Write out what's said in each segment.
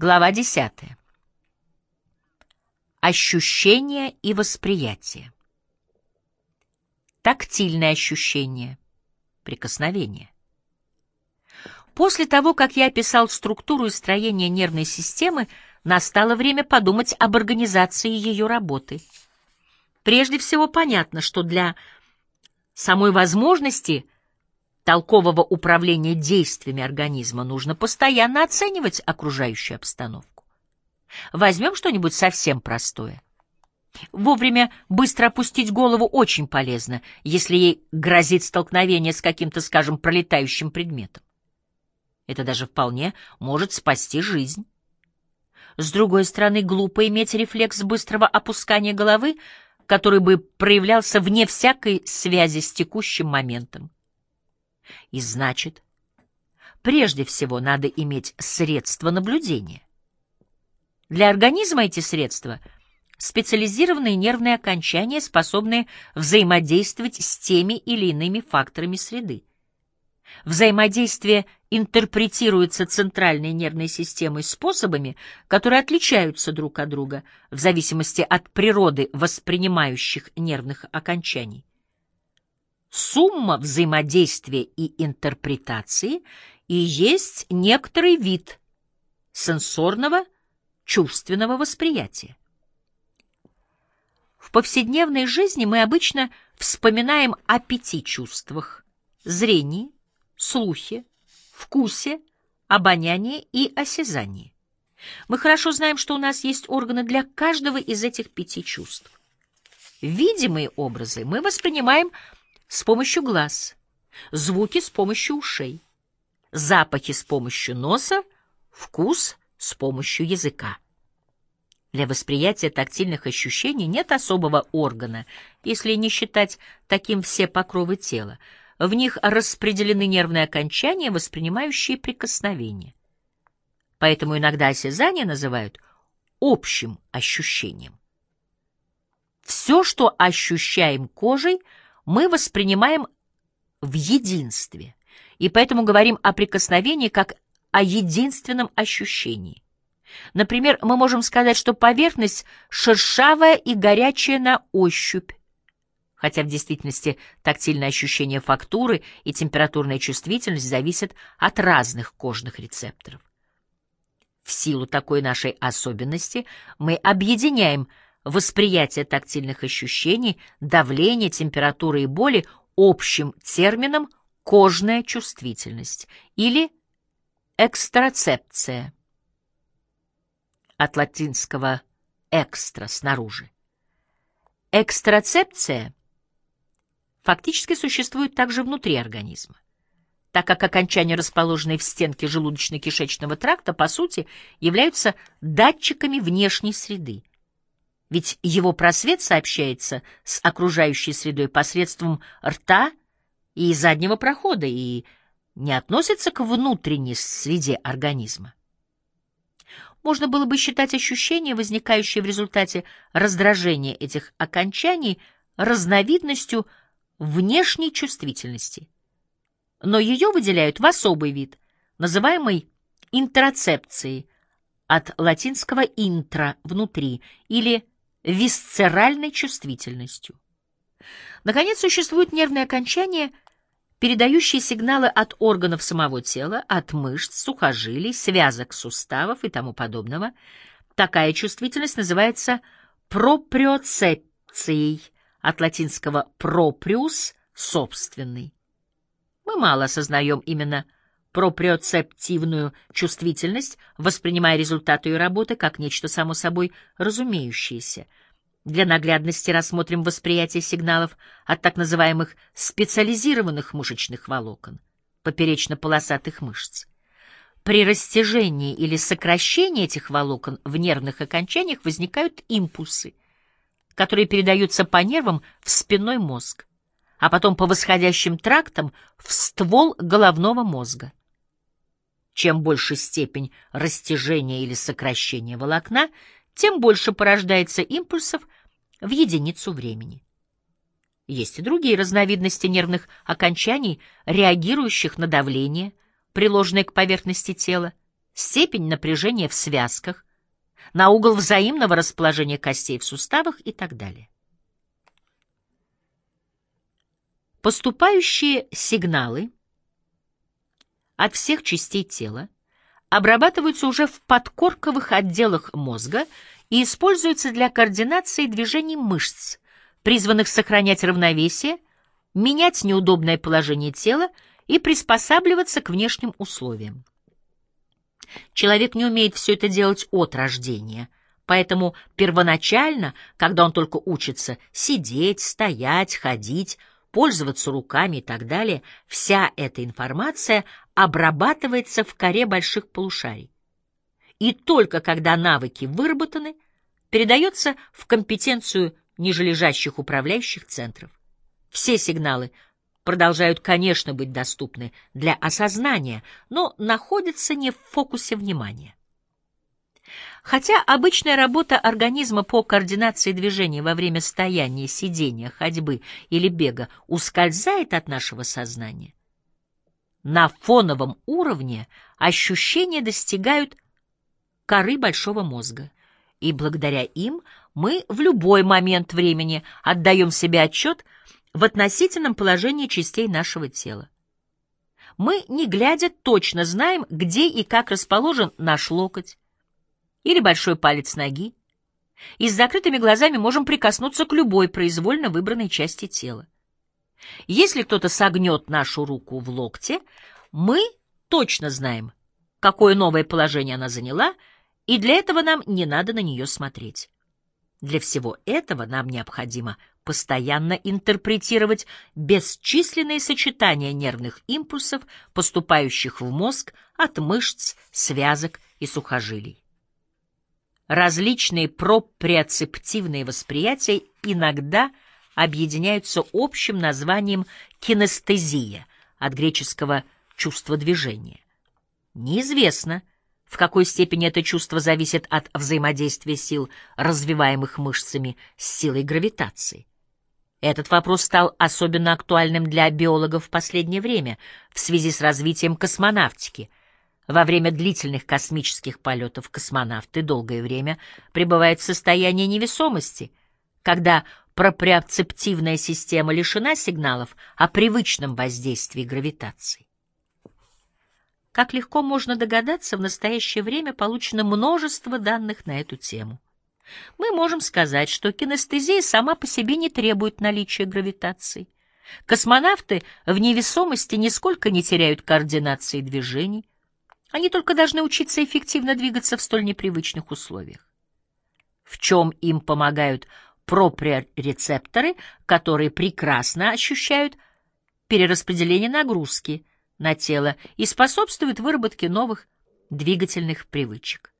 Глава 10. Ощущение и восприятие. Тактильное ощущение, прикосновение. После того, как я описал структуру и строение нервной системы, настало время подумать об организации ее работы. Прежде всего понятно, что для самой возможности – толкового управления действиями организма нужно постоянно оценивать окружающую обстановку. Возьмем что-нибудь совсем простое. Вовремя быстро опустить голову очень полезно, если ей грозит столкновение с каким-то, скажем, пролетающим предметом. Это даже вполне может спасти жизнь. С другой стороны, глупо иметь рефлекс быстрого опускания головы, который бы проявлялся вне всякой связи с текущим моментом. И значит, прежде всего надо иметь средства наблюдения. Для организма эти средства — специализированные нервные окончания, способные взаимодействовать с теми или иными факторами среды. Взаимодействие интерпретируется центральной нервной системой способами, которые отличаются друг от друга в зависимости от природы воспринимающих нервных окончаний. Сумма взаимодействия и интерпретации и есть некоторый вид сенсорного чувственного восприятия. В повседневной жизни мы обычно вспоминаем о пяти чувствах — зрении, слухе, вкусе, обонянии и осязании. Мы хорошо знаем, что у нас есть органы для каждого из этих пяти чувств. Видимые образы мы воспринимаем с помощью глаз, звуки с помощью ушей, запахи с помощью носа, вкус с помощью языка. Для восприятия тактильных ощущений нет особого органа, если не считать таким все покровы тела. В них распределены нервные окончания, воспринимающие прикосновение. Поэтому иногда осязание называют общим ощущением. Все, что ощущаем кожей – мы воспринимаем в единстве, и поэтому говорим о прикосновении как о единственном ощущении. Например, мы можем сказать, что поверхность шершавая и горячая на ощупь, хотя в действительности тактильное ощущение фактуры и температурная чувствительность зависят от разных кожных рецепторов. В силу такой нашей особенности мы объединяем восприятие тактильных ощущений, давления, температуры и боли общим термином кожная чувствительность или экстрацепция от латинского «экстра» — снаружи. Экстрацепция фактически существует также внутри организма, так как окончания, расположенные в стенке желудочно-кишечного тракта, по сути, являются датчиками внешней среды. Ведь его просвет сообщается с окружающей средой посредством рта и заднего прохода и не относится к внутренней среде организма. Можно было бы считать ощущения, возникающие в результате раздражения этих окончаний, разновидностью внешней чувствительности. Но ее выделяют в особый вид, называемый интероцепцией, от латинского «интро» — «внутри» или висцеральной чувствительностью. Наконец, существуют нервные окончания, передающие сигналы от органов самого тела, от мышц, сухожилий, связок суставов и тому подобного. Такая чувствительность называется проприоцепцией, от латинского proprius — собственный. Мы мало осознаем именно проприоцептивную чувствительность, воспринимая результаты ее работы как нечто само собой разумеющееся. Для наглядности рассмотрим восприятие сигналов от так называемых специализированных мышечных волокон, поперечно-полосатых мышц. При растяжении или сокращении этих волокон в нервных окончаниях возникают импульсы, которые передаются по нервам в спинной мозг, а потом по восходящим трактам в ствол головного мозга. Чем больше степень растяжения или сокращения волокна, тем больше порождается импульсов в единицу времени. Есть и другие разновидности нервных окончаний, реагирующих на давление, приложенное к поверхности тела, степень напряжения в связках, на угол взаимного расположения костей в суставах и так далее. Поступающие сигналы от всех частей тела обрабатываются уже в подкорковых отделах мозга и используются для координации движений мышц, призванных сохранять равновесие, менять неудобное положение тела и приспосабливаться к внешним условиям. Человек не умеет все это делать от рождения, поэтому первоначально, когда он только учится сидеть, стоять, ходить, пользоваться руками и так далее, вся эта информация обрабатывается в коре больших полушарий. И только когда навыки выработаны, передается в компетенцию нижележащих управляющих центров. Все сигналы продолжают, конечно, быть доступны для осознания, но находятся не в фокусе внимания. Хотя обычная работа организма по координации движений во время стояния, сидения, ходьбы или бега ускользает от нашего сознания, на фоновом уровне ощущения достигают коры большого мозга, и благодаря им мы в любой момент времени отдаем себе отчет в относительном положении частей нашего тела. Мы, не глядя, точно знаем, где и как расположен наш локоть, или большой палец ноги, и с закрытыми глазами можем прикоснуться к любой произвольно выбранной части тела. Если кто-то согнет нашу руку в локте, мы точно знаем, какое новое положение она заняла, и для этого нам не надо на нее смотреть. Для всего этого нам необходимо постоянно интерпретировать бесчисленные сочетания нервных импульсов, поступающих в мозг от мышц, связок и сухожилий. Различные проприоцептивные восприятия иногда объединяются общим названием кинестезия, от греческого «чувство движения». Неизвестно, в какой степени это чувство зависит от взаимодействия сил, развиваемых мышцами с силой гравитации. Этот вопрос стал особенно актуальным для биологов в последнее время в связи с развитием космонавтики – во время длительных космических полетов космонавты долгое время пребывают в состоянии невесомости, когда проприоцептивная система лишена сигналов о привычном воздействии гравитации. Как легко можно догадаться, в настоящее время получено множество данных на эту тему. Мы можем сказать, что кинестезия сама по себе не требует наличия гравитации. Космонавты в невесомости нисколько не теряют координации движений, они только должны учиться эффективно двигаться в столь непривычных условиях. В чем им помогают проприорецепторы, которые прекрасно ощущают перераспределение нагрузки на тело и способствуют выработке новых двигательных привычек.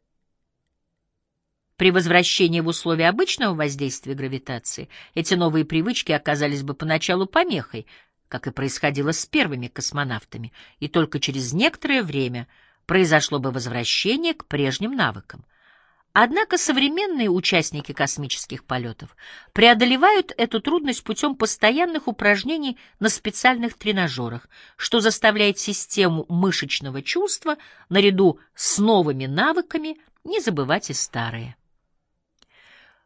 При возвращении в условия обычного воздействия гравитации эти новые привычки оказались бы поначалу помехой, как и происходило с первыми космонавтами, и только через некоторое время – произошло бы возвращение к прежним навыкам. Однако современные участники космических полетов преодолевают эту трудность путем постоянных упражнений на специальных тренажерах, что заставляет систему мышечного чувства наряду с новыми навыками не забывать и старые.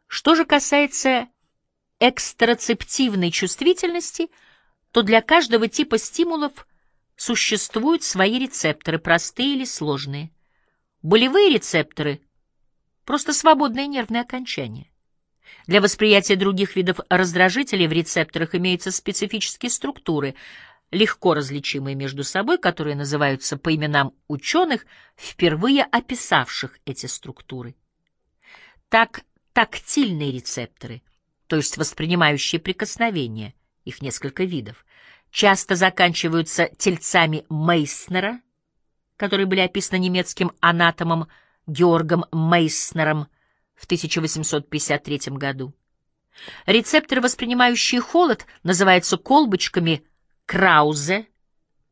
Что же касается экстрацептивной чувствительности, то для каждого типа стимулов существуют свои рецепторы, простые или сложные. Болевые рецепторы — просто свободные нервные окончания. Для восприятия других видов раздражителей в рецепторах имеются специфические структуры, легко различимые между собой, которые называются по именам ученых, впервые описавших эти структуры. Так, тактильные рецепторы, то есть воспринимающие прикосновения, их несколько видов, часто заканчиваются тельцами Мейснера, которые были описаны немецким анатомом Георгом Мейснером в 1853 году. Рецепторы, воспринимающие холод, называются колбочками Краузе,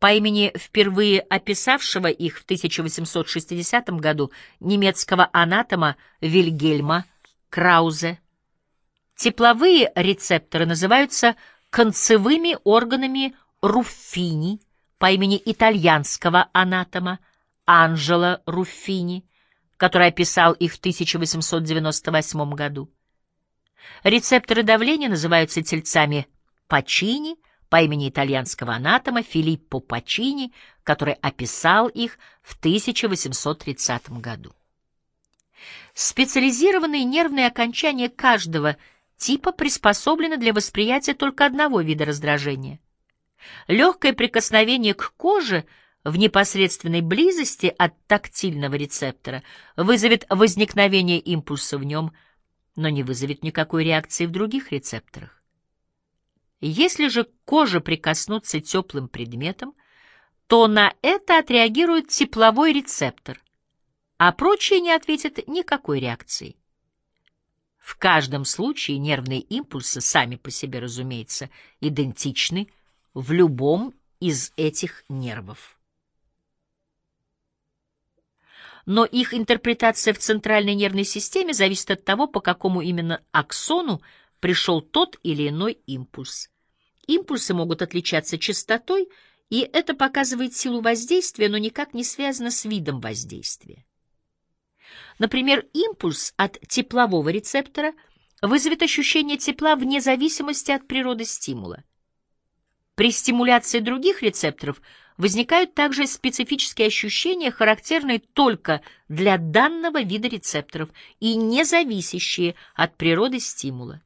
по имени впервые описавшего их в 1860 году немецкого анатома Вильгельма Краузе. Тепловые рецепторы называются концевыми органами Руффини по имени итальянского анатома Анджело Руффини, который описал их в 1898 году. Рецепторы давления называются тельцами Пачини по имени итальянского анатома Филиппо Пачини, который описал их в 1830 году. Специализированные нервные окончания каждого типа приспособлены для восприятия только одного вида раздражения. Легкое прикосновение к коже в непосредственной близости от тактильного рецептора вызовет возникновение импульса в нем, но не вызовет никакой реакции в других рецепторах. Если же к коже прикоснуться теплым предметом, то на это отреагирует тепловой рецептор, а прочие не ответят никакой реакции. В каждом случае нервные импульсы сами по себе, разумеется, идентичны в любом из этих нервов. Но их интерпретация в центральной нервной системе зависит от того, по какому именно аксону пришел тот или иной импульс. Импульсы могут отличаться частотой, и это показывает силу воздействия, но никак не связано с видом воздействия. Например, импульс от теплового рецептора вызовет ощущение тепла вне зависимости от природы стимула. При стимуляции других рецепторов возникают также специфические ощущения, характерные только для данного вида рецепторов и не зависящие от природы стимула.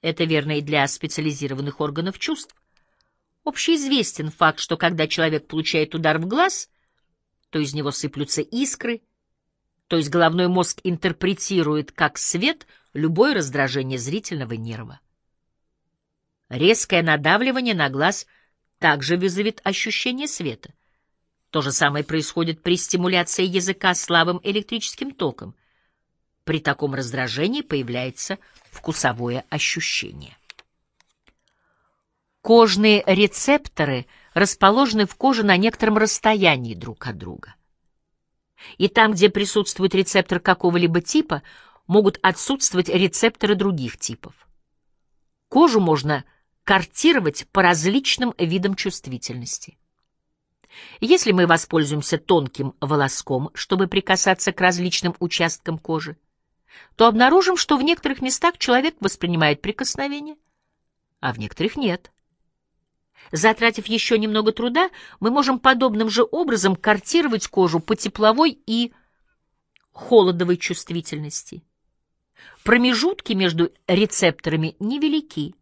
Это верно и для специализированных органов чувств. Общеизвестен факт, что когда человек получает удар в глаз, то из него сыплются искры, то есть головной мозг интерпретирует как свет любое раздражение зрительного нерва. Резкое надавливание на глаз также вызовет ощущение света. То же самое происходит при стимуляции языка слабым электрическим током. При таком раздражении появляется вкусовое ощущение. Кожные рецепторы расположены в коже на некотором расстоянии друг от друга. И там, где присутствует рецептор какого-либо типа, могут отсутствовать рецепторы других типов. Кожу можно картировать по различным видам чувствительности. Если мы воспользуемся тонким волоском, чтобы прикасаться к различным участкам кожи, то обнаружим, что в некоторых местах человек воспринимает прикосновение, а в некоторых нет. Затратив еще немного труда, мы можем подобным же образом картировать кожу по тепловой и холодовой чувствительности. Промежутки между рецепторами невелики,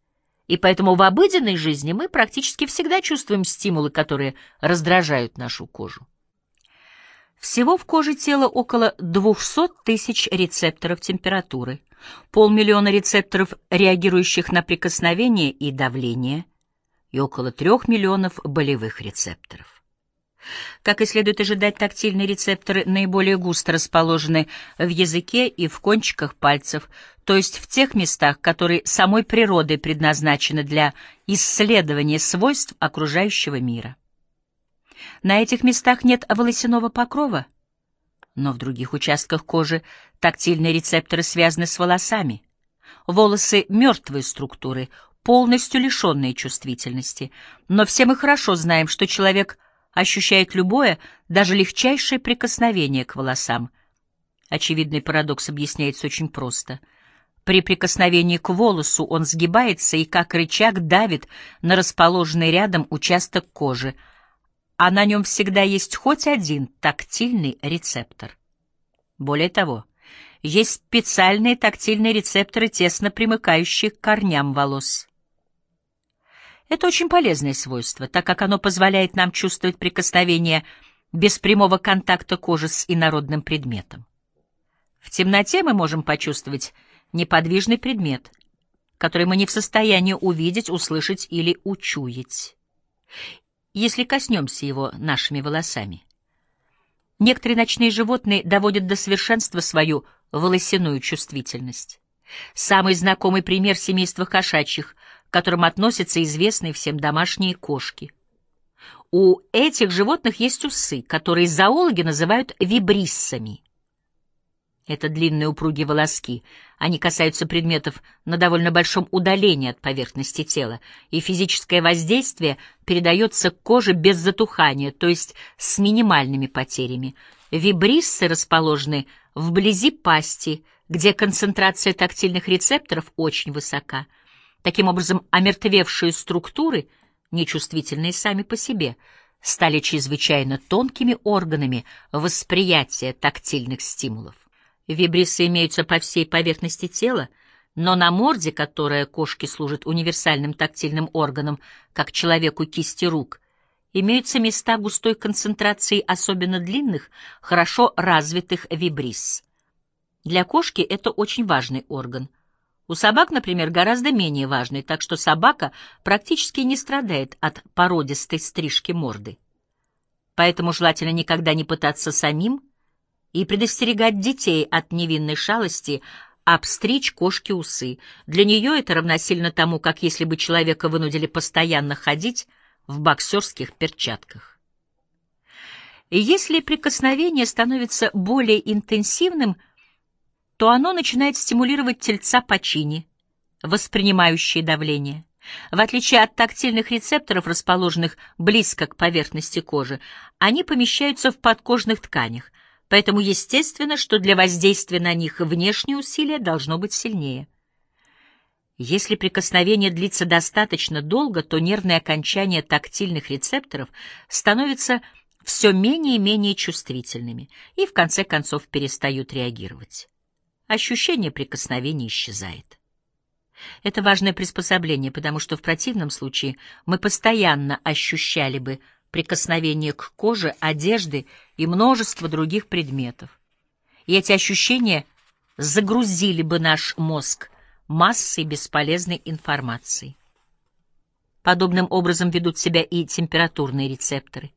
и поэтому в обыденной жизни мы практически всегда чувствуем стимулы, которые раздражают нашу кожу. Всего в коже тела около 200 тысяч рецепторов температуры, полмиллиона рецепторов, реагирующих на прикосновение и давление, и около трех миллионов болевых рецепторов. Как и следует ожидать, тактильные рецепторы наиболее густо расположены в языке и в кончиках пальцев, то есть в тех местах, которые самой природой предназначены для исследования свойств окружающего мира. На этих местах нет волосяного покрова, но в других участках кожи тактильные рецепторы связаны с волосами. Волосы мертвой структуры, полностью лишенные чувствительности, но все мы хорошо знаем, что человек — ощущает любое, даже легчайшее прикосновение к волосам. Очевидный парадокс объясняется очень просто. При прикосновении к волосу он сгибается и, как рычаг, давит на расположенный рядом участок кожи, а на нем всегда есть хоть один тактильный рецептор. Более того, есть специальные тактильные рецепторы, тесно примыкающие к корням волос. Это очень полезное свойство, так как оно позволяет нам чувствовать прикосновение без прямого контакта кожи с инородным предметом. В темноте мы можем почувствовать неподвижный предмет, который мы не в состоянии увидеть, услышать или учуять, если коснемся его нашими волосами. Некоторые ночные животные доводят до совершенства свою волосяную чувствительность. Самый знакомый пример семейства кошачьих которым относятся известные всем домашние кошки. У этих животных есть усы, которые зоологи называют вибриссами. Это длинные упругие волоски. Они касаются предметов на довольно большом удалении от поверхности тела, и физическое воздействие передается к коже без затухания, то есть с минимальными потерями. Вибриссы расположены вблизи пасти, где концентрация тактильных рецепторов очень высока. Таким образом, омертвевшие структуры, нечувствительные сами по себе, стали чрезвычайно тонкими органами восприятия тактильных стимулов. Вибрисы имеются по всей поверхности тела, но на морде, которая кошке служит универсальным тактильным органом, как человеку кисти рук, имеются места густой концентрации особенно длинных, хорошо развитых вибрис. Для кошки это очень важный орган. У собак, например, гораздо менее важный, так что собака практически не страдает от породистой стрижки морды. Поэтому желательно никогда не пытаться самим и предостерегать детей от невинной шалости обстричь кошке усы. Для нее это равносильно тому, как если бы человека вынудили постоянно ходить в боксерских перчатках. И если прикосновение становится более интенсивным, то оно начинает стимулировать тельца почини, воспринимающие давление. В отличие от тактильных рецепторов, расположенных близко к поверхности кожи, они помещаются в подкожных тканях, поэтому естественно, что для воздействия на них внешнее усилие должно быть сильнее. Если прикосновение длится достаточно долго, то нервные окончания тактильных рецепторов становятся все менее и менее чувствительными и в конце концов перестают реагировать. Ощущение прикосновения исчезает. Это важное приспособление, потому что в противном случае мы постоянно ощущали бы прикосновение к коже, одежды и множество других предметов. И эти ощущения загрузили бы наш мозг массой бесполезной информации. Подобным образом ведут себя и температурные рецепторы.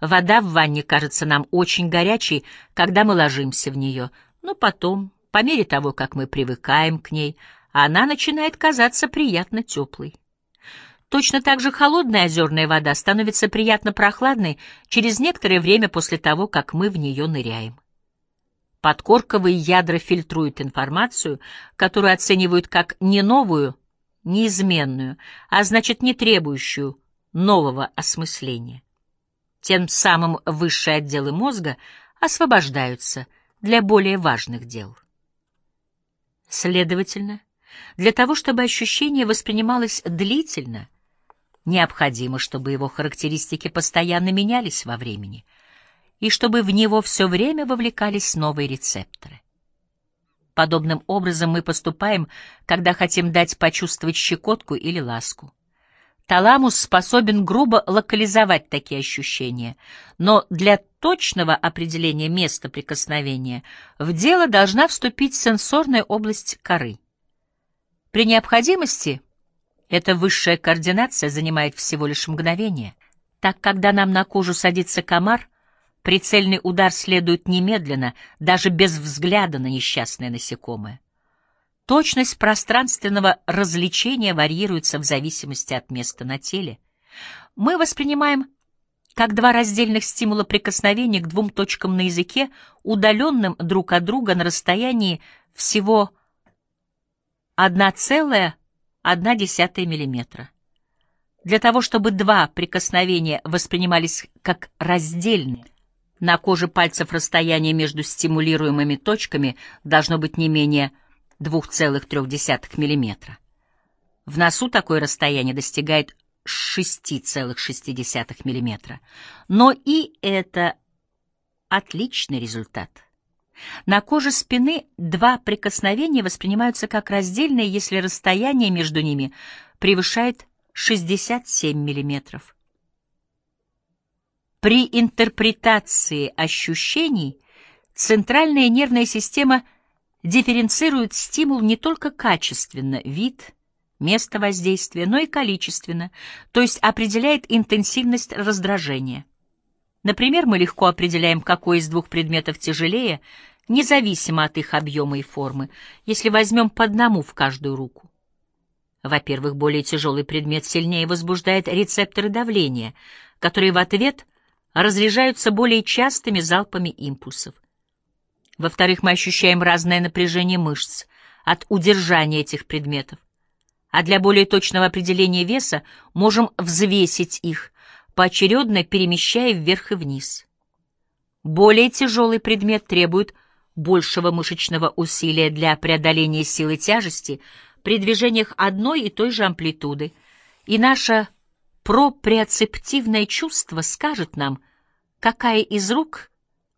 Вода в ванне кажется нам очень горячей, когда мы ложимся в нее, но потом, по мере того, как мы привыкаем к ней, она начинает казаться приятно теплой. Точно так же холодная озерная вода становится приятно прохладной через некоторое время после того, как мы в нее ныряем. Подкорковые ядра фильтруют информацию, которую оценивают как не новую, неизменную, а значит не требующую нового осмысления. Тем самым высшие отделы мозга освобождаются для более важных дел. Следовательно, для того, чтобы ощущение воспринималось длительно, Необходимо, чтобы его характеристики постоянно менялись во времени, и чтобы в него все время вовлекались новые рецепторы. Подобным образом мы поступаем, когда хотим дать почувствовать щекотку или ласку. Таламус способен грубо локализовать такие ощущения, но для точного определения места прикосновения в дело должна вступить сенсорная область коры. При необходимости – эта высшая координация занимает всего лишь мгновение. Так, когда нам на кожу садится комар, прицельный удар следует немедленно, даже без взгляда на несчастное насекомое. Точность пространственного развлечения варьируется в зависимости от места на теле. Мы воспринимаем как два раздельных стимула прикосновения к двум точкам на языке, удаленным друг от друга на расстоянии всего 1,5 0,1 мм. Для того, чтобы два прикосновения воспринимались как раздельные, на коже пальцев расстояние между стимулируемыми точками должно быть не менее 2,3 мм. В носу такое расстояние достигает 6,6 мм. Но и это отличный результат. На коже спины два прикосновения воспринимаются как раздельные, если расстояние между ними превышает 67 мм. При интерпретации ощущений центральная нервная система дифференцирует стимул не только качественно, вид, место воздействия, но и количественно, то есть определяет интенсивность раздражения. Например, мы легко определяем, какой из двух предметов тяжелее, независимо от их объема и формы, если возьмем по одному в каждую руку. Во-первых, более тяжелый предмет сильнее возбуждает рецепторы давления, которые в ответ разряжаются более частыми залпами импульсов. Во-вторых, мы ощущаем разное напряжение мышц от удержания этих предметов. А для более точного определения веса можем взвесить их, поочередно перемещая вверх и вниз. Более тяжелый предмет требует большего мышечного усилия для преодоления силы тяжести при движениях одной и той же амплитуды, и наше проприоцептивное чувство скажет нам, какая из рук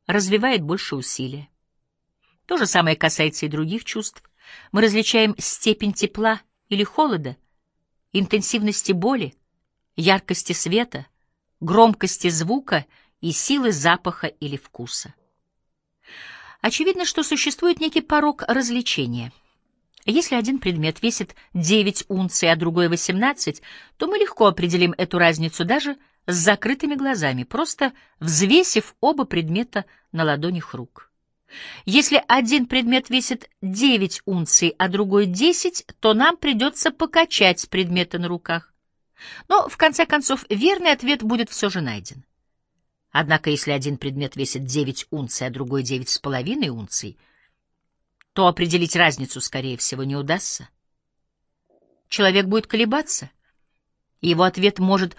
развивает больше усилия. То же самое касается и других чувств. Мы различаем степень тепла или холода, интенсивности боли, яркости света, громкости звука и силы запаха или вкуса. Очевидно, что существует некий порог развлечения. Если один предмет весит 9 унций, а другой 18, то мы легко определим эту разницу даже с закрытыми глазами, просто взвесив оба предмета на ладонях рук. Если один предмет весит 9 унций, а другой 10, то нам придется покачать предметы на руках. Но, в конце концов, верный ответ будет все же найден. Однако, если один предмет весит 9 унций, а другой 9,5 унций, то определить разницу, скорее всего, не удастся. Человек будет колебаться, и его ответ может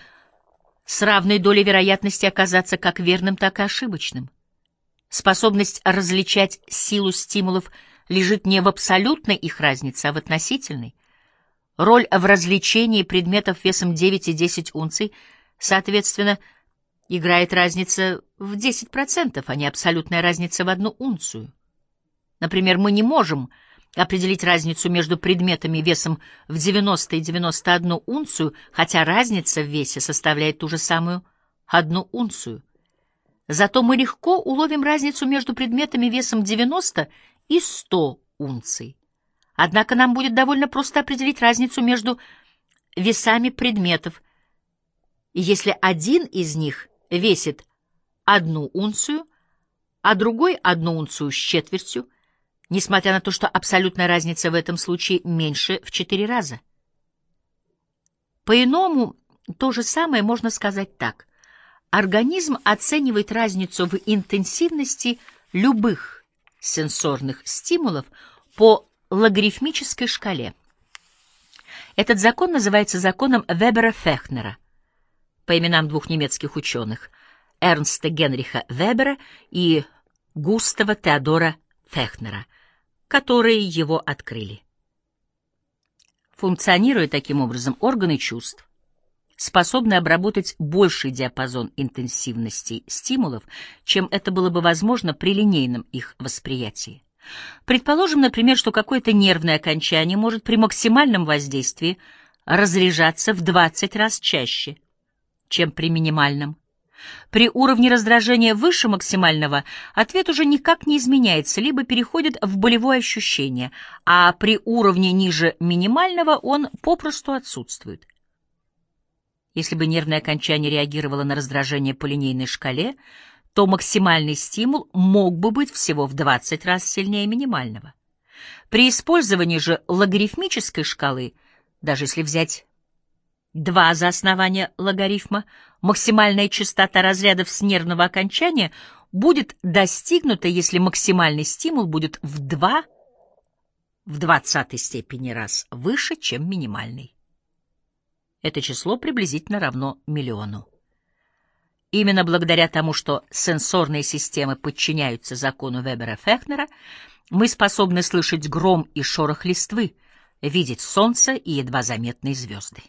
с равной долей вероятности оказаться как верным, так и ошибочным. Способность различать силу стимулов лежит не в абсолютной их разнице, а в относительной. Роль в развлечении предметов весом 9 и 10 унций, соответственно, играет разница в 10%, а не абсолютная разница в одну унцию. Например, мы не можем определить разницу между предметами весом в 90 и 91 унцию, хотя разница в весе составляет ту же самую одну унцию. Зато мы легко уловим разницу между предметами весом 90 и 100 унций. Однако нам будет довольно просто определить разницу между весами предметов. Если один из них весит одну унцию, а другой одну унцию с четвертью, несмотря на то, что абсолютная разница в этом случае меньше в четыре раза. По-иному то же самое можно сказать так — Организм оценивает разницу в интенсивности любых сенсорных стимулов по логарифмической шкале. Этот закон называется законом Вебера-Фехнера по именам двух немецких ученых Эрнста Генриха Вебера и Густава Теодора Фехнера, которые его открыли. Функционируя таким образом органы чувств, способны обработать больший диапазон интенсивности стимулов, чем это было бы возможно при линейном их восприятии. Предположим, например, что какое-то нервное окончание может при максимальном воздействии разряжаться в 20 раз чаще, чем при минимальном. При уровне раздражения выше максимального ответ уже никак не изменяется, либо переходит в болевое ощущение, а при уровне ниже минимального он попросту отсутствует. Если бы нервное окончание реагировало на раздражение по линейной шкале, то максимальный стимул мог бы быть всего в 20 раз сильнее минимального. При использовании же логарифмической шкалы, даже если взять два за основание логарифма, максимальная частота разрядов с нервного окончания будет достигнута, если максимальный стимул будет в 2 в двадцатой степени раз выше, чем минимальный. Это число приблизительно равно миллиону. Именно благодаря тому, что сенсорные системы подчиняются закону Вебера-Фехнера, мы способны слышать гром и шорох листвы, видеть солнце и едва заметные звезды.